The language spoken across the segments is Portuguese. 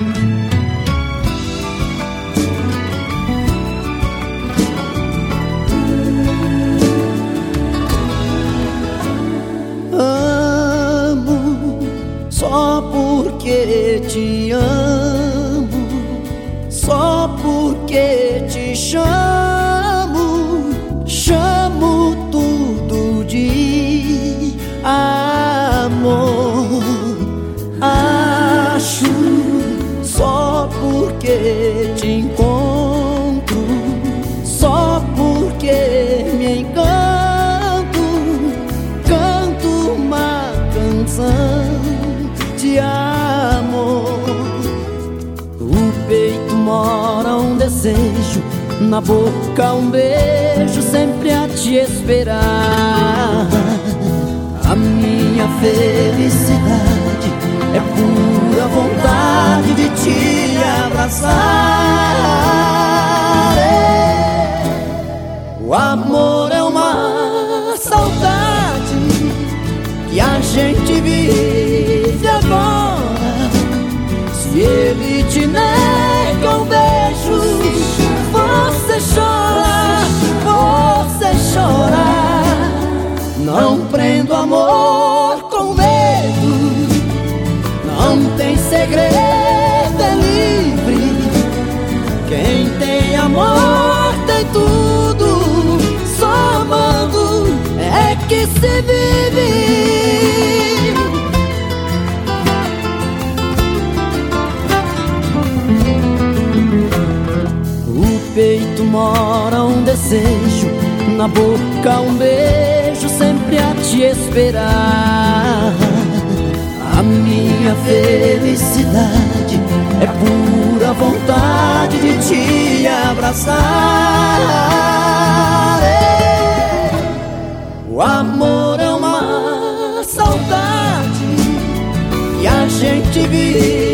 Amo só porque te amo, só porque te chamo. Te encontro, só porque me encanto, canto uma canção de amor. O peito mora um desejo, na boca um beijo, sempre a te esperar. A minha felicidade O amor é uma saudade que a gente vive agora. Se ele te nega um beijo, você chora, você chora. Não prendo amor com medo, não tem segredo, amor tem tudo, só amando é que se vive. O peito mora um desejo, na boca um beijo, sempre a te esperar. A minha felicidade é pura vontade de te abraçar. O amor é uma saudade e a gente vive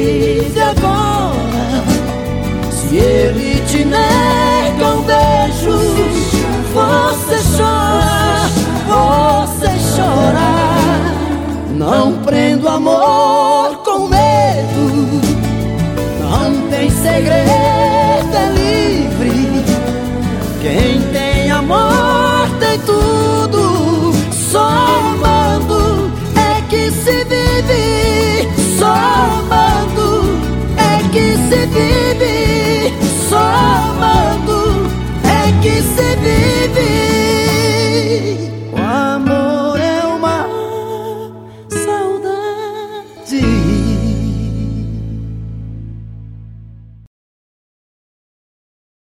vive, só amando é que se